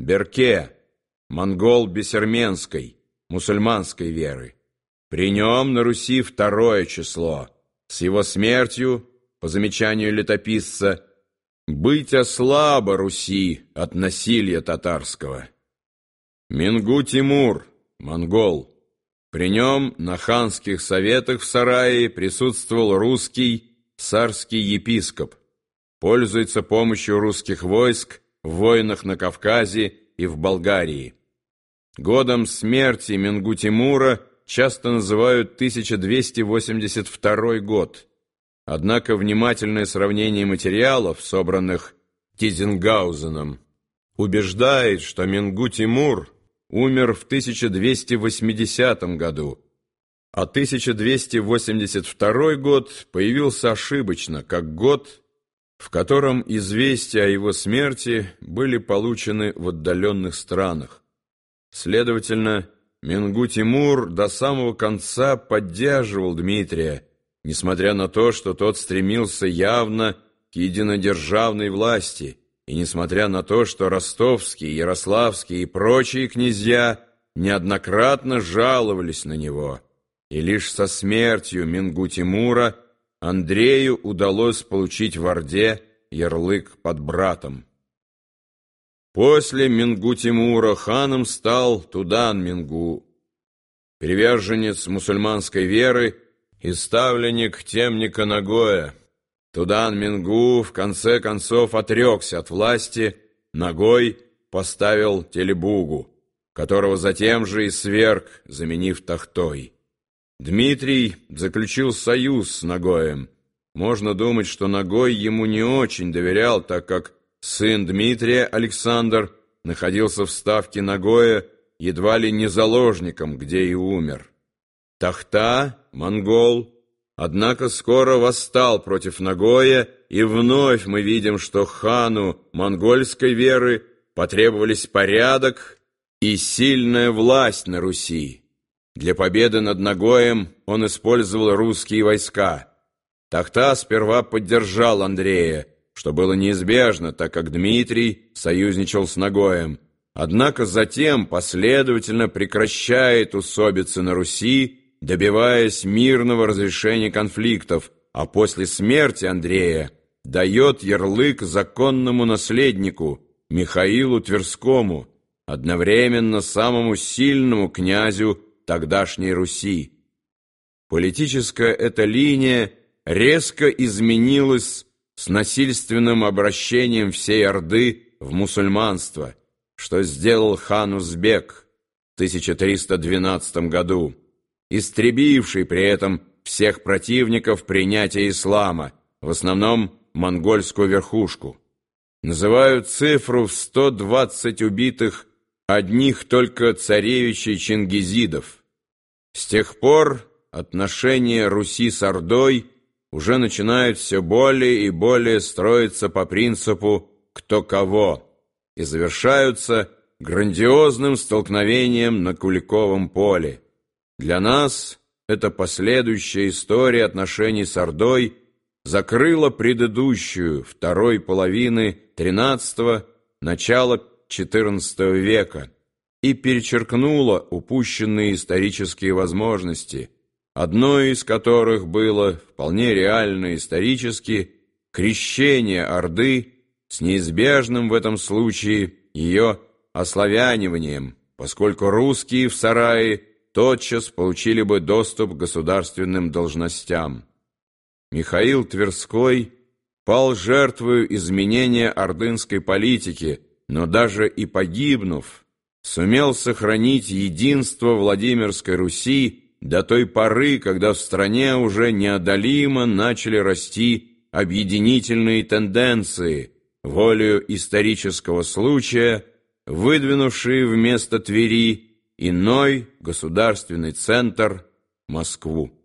Берке, монгол бесерменской, мусульманской веры. При нем на Руси второе число. С его смертью, по замечанию летописца, быть ослабо Руси от насилия татарского. Мингу Тимур, монгол. При нем на ханских советах в сарае присутствовал русский царский епископ. Пользуется помощью русских войск в войнах на Кавказе и в Болгарии. Годом смерти Мингу Тимура часто называют 1282 год. Однако внимательное сравнение материалов, собранных Тизенгаузеном, убеждает, что Мингу Тимур умер в 1280 году, а 1282 год появился ошибочно, как год, в котором известия о его смерти были получены в отдаленных странах. Следовательно, Мингу Тимур до самого конца поддерживал Дмитрия, несмотря на то, что тот стремился явно к единодержавной власти, и несмотря на то, что ростовские, ярославские и прочие князья неоднократно жаловались на него, и лишь со смертью Мингу Тимура Андрею удалось получить в Орде ярлык под братом. После Мингу Тимура ханом стал Тудан Мингу, приверженец мусульманской веры и ставленник темника Нагоя. Тудан Мингу в конце концов отрекся от власти, ногой поставил Телебугу, которого затем же и сверг, заменив Тахтой. Дмитрий заключил союз с Нагоем. Можно думать, что Нагой ему не очень доверял, так как сын Дмитрия, Александр, находился в ставке Нагоя едва ли не заложником, где и умер. Тахта, монгол, однако скоро восстал против Нагоя, и вновь мы видим, что хану монгольской веры потребовались порядок и сильная власть на Руси. Для победы над Нагоем он использовал русские войска. Тахта сперва поддержал Андрея, что было неизбежно, так как Дмитрий союзничал с Нагоем. Однако затем последовательно прекращает усобицы на Руси, добиваясь мирного разрешения конфликтов, а после смерти Андрея дает ярлык законному наследнику Михаилу Тверскому, одновременно самому сильному князю тогдашней Руси. Политическая эта линия резко изменилась с насильственным обращением всей Орды в мусульманство, что сделал хан Узбек в 1312 году, истребивший при этом всех противников принятия ислама, в основном монгольскую верхушку. Называют цифру в 120 убитых одних только царевичей чингизидов. С тех пор отношения Руси с Ордой уже начинают все более и более строиться по принципу «кто кого» и завершаются грандиозным столкновением на Куликовом поле. Для нас эта последующая история отношений с Ордой закрыла предыдущую второй половины XIII – начала XIV века и перечеркнула упущенные исторические возможности, одной из которых было вполне реально исторически крещение Орды с неизбежным в этом случае ее ославяниванием, поскольку русские в сарае тотчас получили бы доступ к государственным должностям. Михаил Тверской пал жертвою изменения ордынской политики – но даже и погибнув, сумел сохранить единство Владимирской Руси до той поры, когда в стране уже неодолимо начали расти объединительные тенденции, волею исторического случая, выдвинувшие вместо Твери иной государственный центр – Москву.